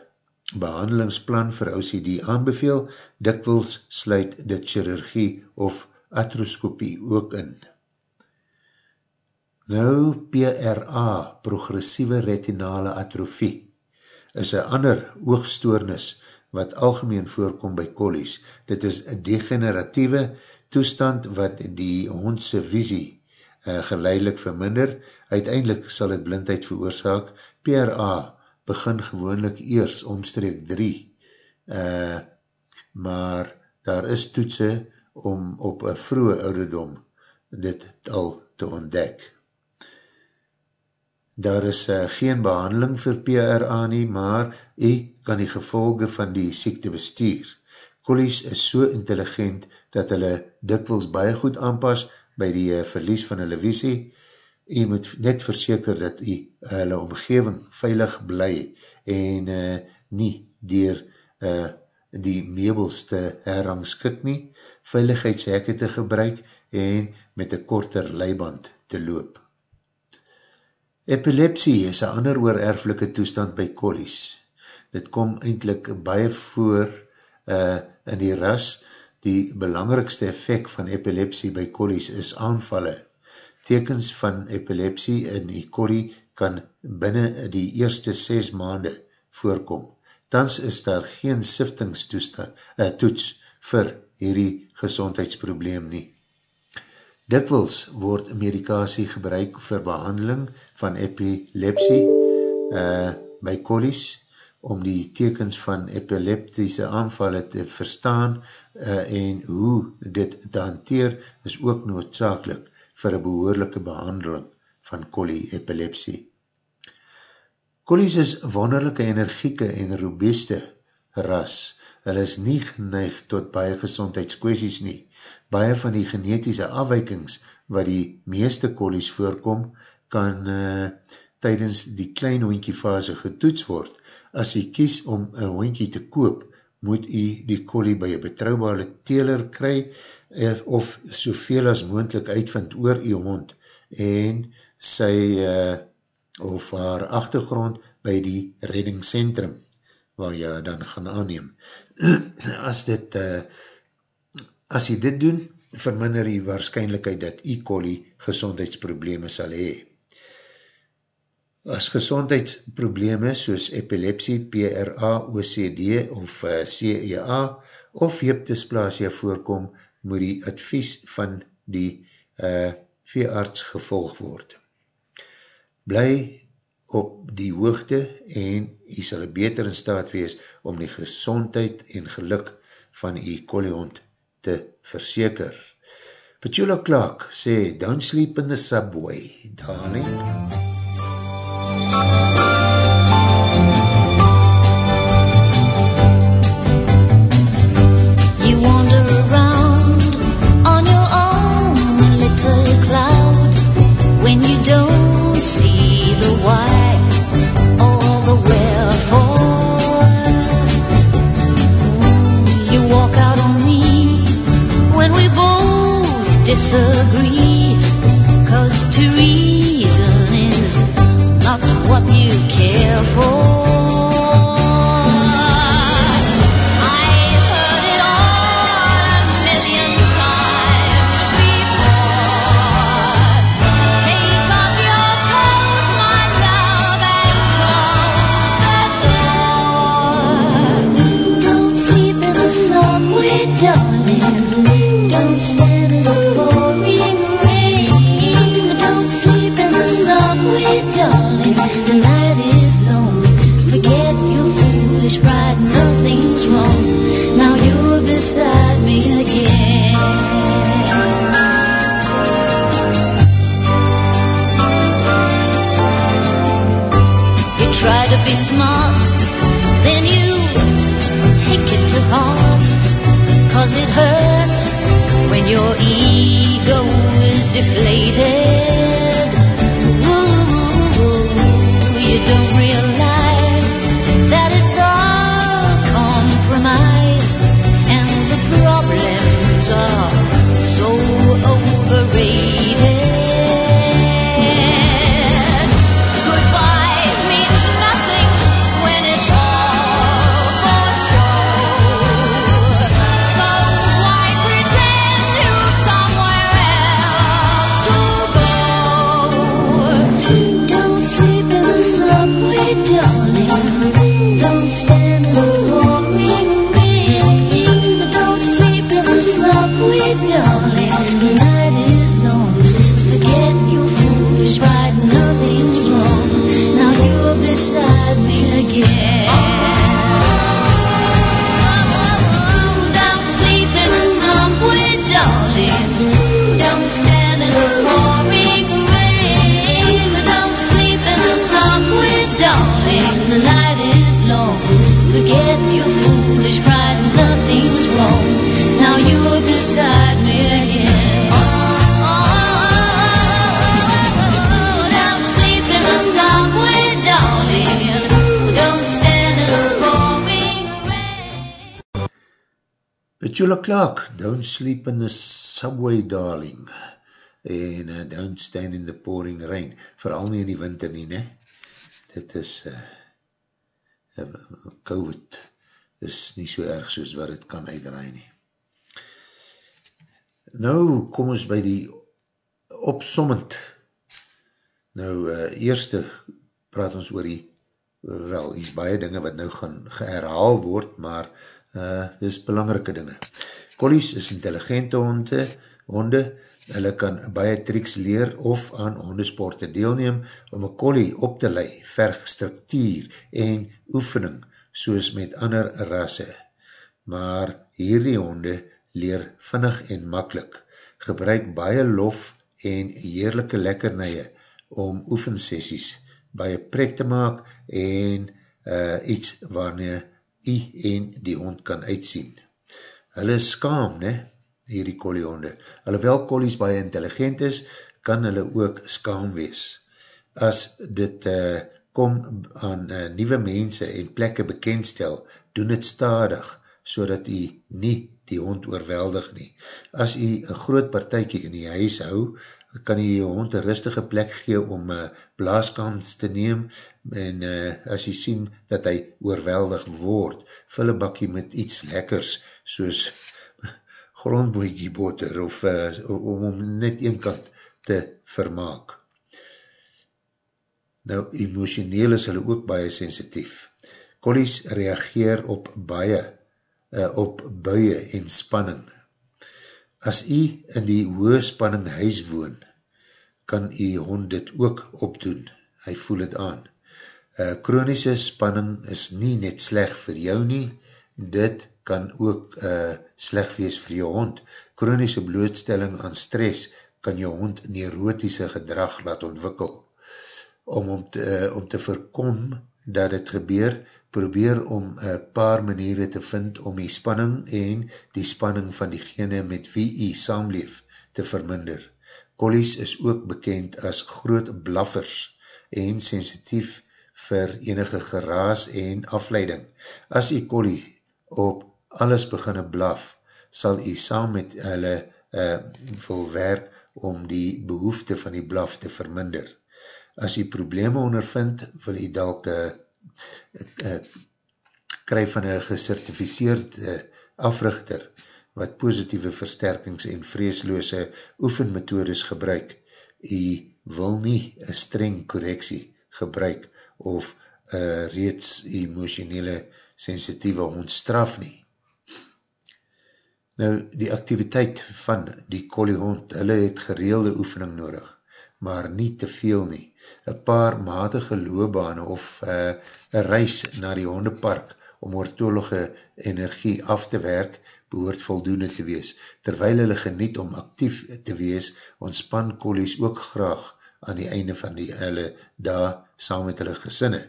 behandelingsplan vir OCD aanbeveel, dikwils sluit dit chirurgie of atroskopie ook in. Nou PRA, progressieve retinale atrofie, is een ander oogstoornis wat algemeen voorkom by kolies. Dit is een degeneratieve toestand wat die hondse visie uh, geleidelik verminder. Uiteindelik sal het blindheid veroorzaak. PRA begin gewoonlik eers omstreek 3, uh, maar daar is toetse om op een vroege ouderdom dit al te ontdek. Daar is uh, geen behandeling vir PRA nie, maar u kan die gevolge van die siekte bestuur. Kollies is so intelligent dat hulle dikwels baie goed aanpas by die uh, verlies van hulle visie, jy moet net verseker dat jy hulle omgeving veilig bly en uh, nie dier uh, die meubels te herrangskik nie, veiligheidshekke te gebruik en met een korter leiband te loop. Epilepsie is een ander oorerflike toestand by kolies. Dit kom eindelijk baie voor uh, in die ras. Die belangrikste effect van epilepsie by kolies is aanvallen Tekens van epilepsie in die korrie kan binnen die eerste 6 maande voorkom. Tans is daar geen siftingstoets uh, vir hierdie gezondheidsprobleem nie. Dikwils word medikasie gebruik vir behandeling van epilepsie uh, by kollies om die tekens van epileptische aanvallen te verstaan uh, en hoe dit te hanteer is ook noodzakelijk vir een behoorlijke behandeling van kolieepilepsie. Kolies is wonderlijke energieke en robuuste ras. Hulle is nie geneig tot baie gezondheidskwesties nie. Baie van die genetische afwijkings wat die meeste kolies voorkom, kan uh, tydens die klein hoentjie fase getoets word. As jy kies om een hoentjie te koop, moet jy die kolie by een betrouwbare teler kry of soveel as moendlik uitvind oor die hond en sy uh, of haar achtergrond by die reddingscentrum waar jy dan gaan aanneem. as dit, uh, as jy dit doen, verminder die waarschijnlijkheid dat E. coli gezondheidsprobleme sal hee. As gezondheidsprobleme soos epilepsie, PRA, OCD of uh, CEA of heepdysplasia voorkom, moet die advies van die uh, veearts gevolg word. Bly op die hoogte en jy sal beter in staat wees om die gezondheid en geluk van die kolihond te verseker. Petula Clark sê, don't sleep in the subway, darling. You wander around on your own little cloud when you don't see the why disagree. Cause to reason Cause it hurts when your ego is deflated. Petula Clark, don't sleep in the subway, darling. En uh, don't stand in the pouring rain. Vooral nie in die winter nie, ne? Dit is uh, uh, COVID is nie so erg soos wat het kan uitdraai nie. Nou kom ons by die opsommend. Nou, uh, eerste praat ons oor die, wel, die baie dinge wat nou gaan geherhaal word, maar uh, dis belangrike dinge. Collies is intelligente honde, honde, hulle kan baie triks leer of aan hondesporte deelneem om een collie op te lei, verg structuur en oefening, soos met ander rasse. Maar hierdie honde leer vinnig en makkelijk, gebruik baie lof en heerlijke lekkernije om oefensessies baie pret te maak en uh, iets waarna jy en die hond kan uitsien. Hulle is skaam, ne, hierdie kolliehonde. Alhoewel kollies baie intelligent is, kan hulle ook skaam wees. As dit uh, kom aan uh, nieuwe mense en plekke bekendstel, doen het stadig, so dat jy nie die hond oorweldig nie. As jy een groot partijkie in die huis hou, kan jy jou hond een rustige plek gee om uh, blaaskans te neem en uh, as jy sien dat hy oorweldig word, vul een bakkie met iets lekkers soos grondboekie boter of uh, om om net een kant te vermaak. Nou, emotioneel is hulle ook baie sensitief. Collies reageer op baie, uh, op buie en spanning. As jy in die hoge spanning huis woon, kan jy hond dit ook opdoen. Hy voel het aan. Uh, chronische spanning is nie net sleg vir jou nie, dit kan ook uh, sleg wees vir jou hond. Chronische blootstelling aan stress kan jou hond neurotische gedrag laat ontwikkel. Om, om, te, uh, om te voorkom dat het gebeur, probeer om een paar maniere te vind om die spanning en die spanning van diegene met wie jy saamleef te verminder. Collies is ook bekend as groot blaffers en sensitief vir enige geraas en afleiding. As jy collie op alles beginne blaf, sal jy saam met hulle uh, volwerk om die behoefte van die blaf te verminder. As jy probleme ondervind, wil jy dalke uh, kry van een gecertificeerd uh, africhter wat positieve versterkings en vreesloose oefenmethodes gebruik. Jy wil nie een streng correctie gebruik of uh, reeds emotionele sensitieve hondstraf nie. Nou, die activiteit van die kolliehond, hulle het gereelde oefening nodig, maar nie te veel nie een paar matige loobane of uh, een reis na die hondepark om oortolige energie af te werk, behoort voldoende te wees. Terwyl hulle geniet om actief te wees, ontspan kolies ook graag aan die einde van die hulle daar saam met hulle gesinne.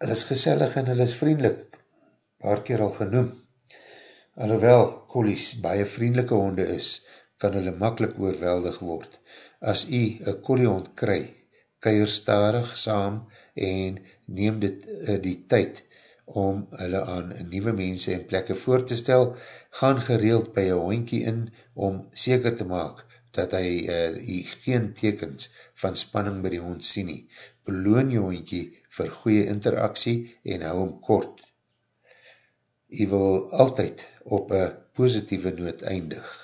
Hulle is gesellig en hulle is vriendelik, paar keer al genoem. Alhoewel kolies baie vriendelike honde is, kan hulle makkelijk oorweldig word as jy een koliehond kry, keir starig saam en neem dit uh, die tyd om hulle aan nieuwe mense en plekke voor te stel, gaan gereeld by een hondkie in om seker te maak dat hy uh, geen tekens van spanning by die hond sien nie. Beloon jou hondkie vir goeie interaksie en hou hom kort. Jy wil altyd op een positieve noot eindig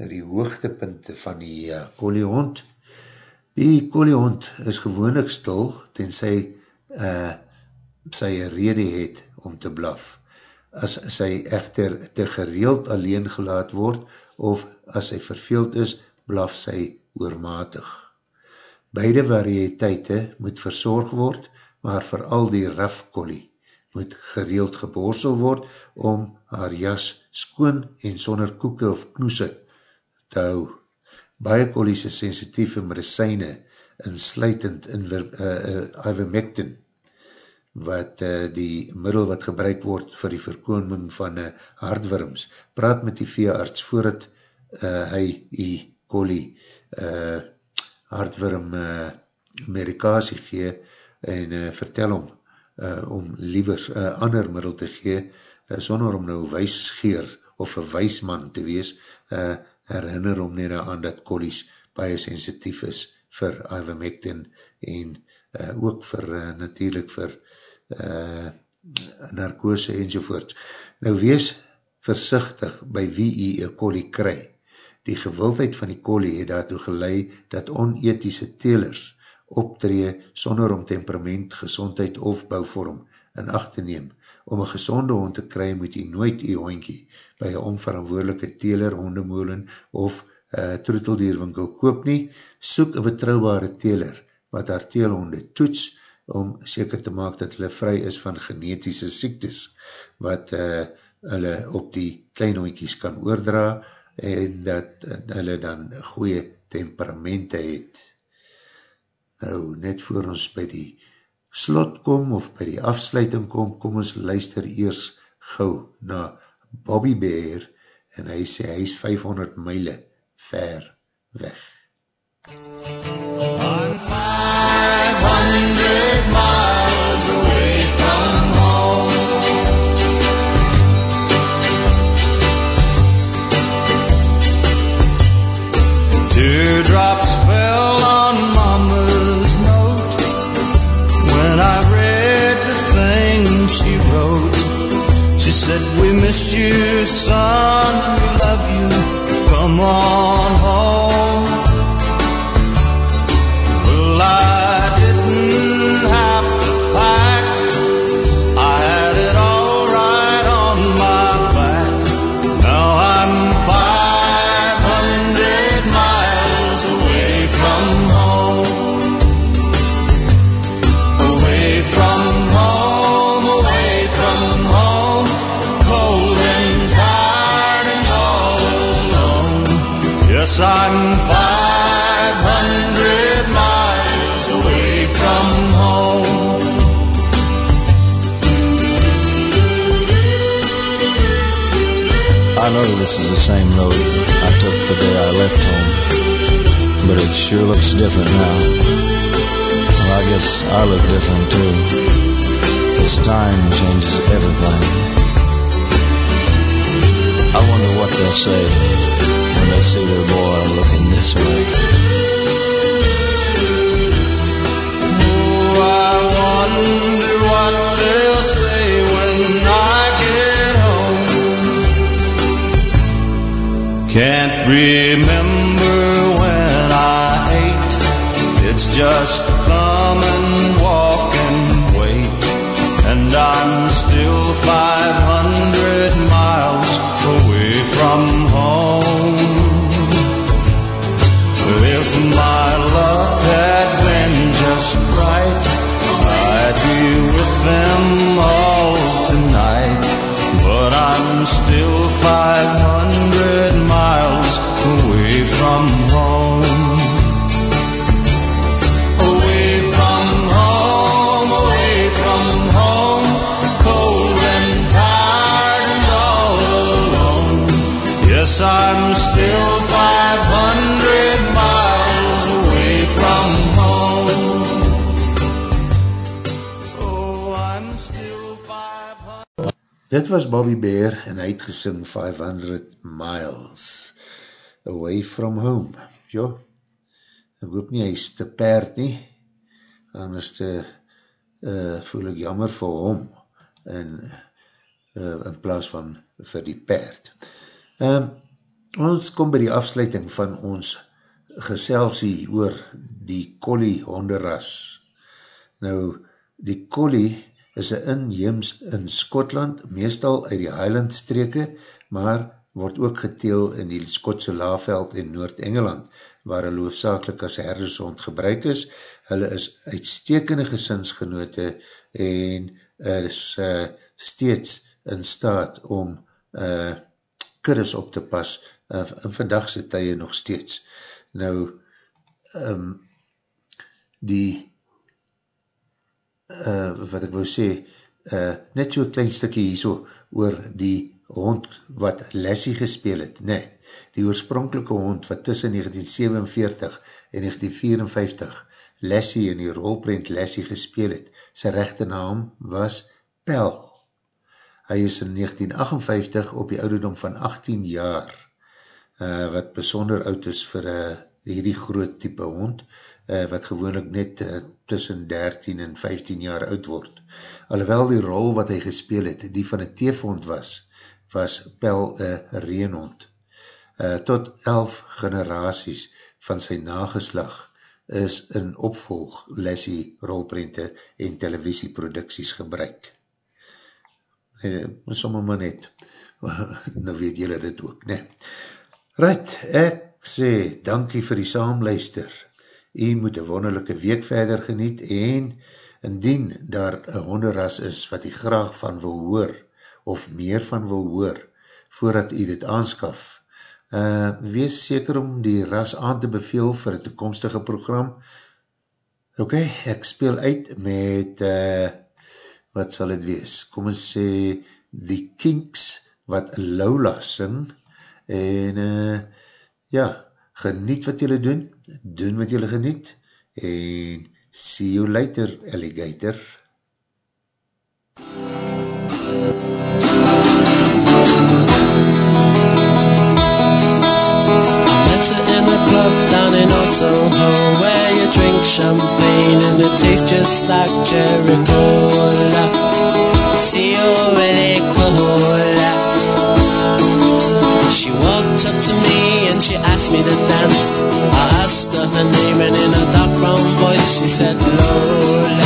nou die hoogtepunte van die uh, koliehond. Die koliehond is gewoonlik stil, tenzij uh, sy rede het om te blaf. As sy echter te gereeld alleen gelaat word, of as sy verveeld is, blaf sy oormatig. Beide variëteite moet verzorg word, maar vooral die rafkolie moet gereeld geborsel word om haar jas skoon en sonder koeke of knoese te hou. Baie kolies is sensitieve medicijne, insluitend in uh, uh, ivermectin, wat uh, die middel wat gebruik word vir die verkoming van uh, hardworms. Praat met die veearts voordat uh, hy die kolie uh, hardworm uh, medikasie gee en uh, vertel hom uh, om liever uh, ander middel te gee, uh, sonder om nou wijsgeer of een wijsman te wees, uh, herinner om net aan dat kolies baie sensitief is vir ivermectin en uh, ook vir uh, natuurlijk vir uh, narkose enzovoort. Nou wees versichtig by wie jy een kolie kry. Die gewildheid van die kolie het daartoe gelei dat onethische telers optree sonder om temperament, gezondheid of bouwvorm in acht te neem. Om een gezonde hond te kry moet jy nooit jy hondkie by een onverantwoordelike teler, hondemolen of uh, troeteldierwinkel koop nie, soek een betrouwbare teler wat haar teelhonde toets om seker te maak dat hulle vry is van genetische siektes wat uh, hulle op die kleinhondkies kan oordra en dat uh, hulle dan goeie temperamente het. Nou, net voor ons by die slot kom of by die afsluiting kom, kom ons luister eers gauw na Bobby Bear en hy sê hy is 500 myle ver weg. I'm 500 they'll say when they see their boy looking this way. Oh, I wonder what they'll say when I get home. Can't remember when I ate. It's just Dit was Bobby Bear en hy het gesing 500 Miles Away From Home. Jo, ek hoop nie hy is te perd nie, anders te uh, voel ek jammer vir hom en uh, in plaas van vir die perd. Um, ons kom by die afsluiting van ons geselsie oor die collie honderras. Nou, die collie is een inheems in Skotland, meestal uit die Highland streke, maar word ook geteel in die Skotse Laaveld in Noord-Engeland, waar hulle hoofdzakelik as herdershond gebruik is. Hulle is uitstekende gesinsgenote en is uh, steeds in staat om uh, kuddes op te pas, uh, in vandagse tye nog steeds. Nou, um, die uh, wat ek wou sê, uh, net so klein stukkie hier so, oor die hond wat Lassie gespeel het, nee, die oorspronkelike hond wat tussen 1947 en 1954 Lassie in die rolprent Lassie gespeel het, sy rechte naam was Pel. Hy is in 1958 op die ouderdom van 18 jaar, uh, wat besonder oud is vir uh, hierdie groot type hond, uh, wat gewoonlik net uh, tussen 13 en 15 jaar oud word. Alhoewel die rol wat hy gespeel het, die van een teefhond was, was Pel een reenhond. Uh, tot 11 generaties van sy nageslag is in opvolg Lassie rolprente en televisieproducties gebruik. Uh, somme maar net, nou weet jylle dit ook, ne? Right, ek sê dankie vir die saamluister. U moet een wonderlijke week verder geniet en indien daar een honderras is wat u graag van wil hoor of meer van wil hoor voordat u dit aanskaf, uh, wees seker om die ras aan te beveel vir een toekomstige program. Ok, ek speel uit met uh, wat sal het wees? Kom ons sê die Kinks wat Lola sing en uh, ja, geniet wat jylle doen, doen wat jylle geniet, en see you later, alligator. Met her in a club down in Old Soho Where you drink champagne and it tastes just like cherry cola. See you really cola She walked up to me she asked me to dance. I asked her her name and in a dark brown voice she said Lola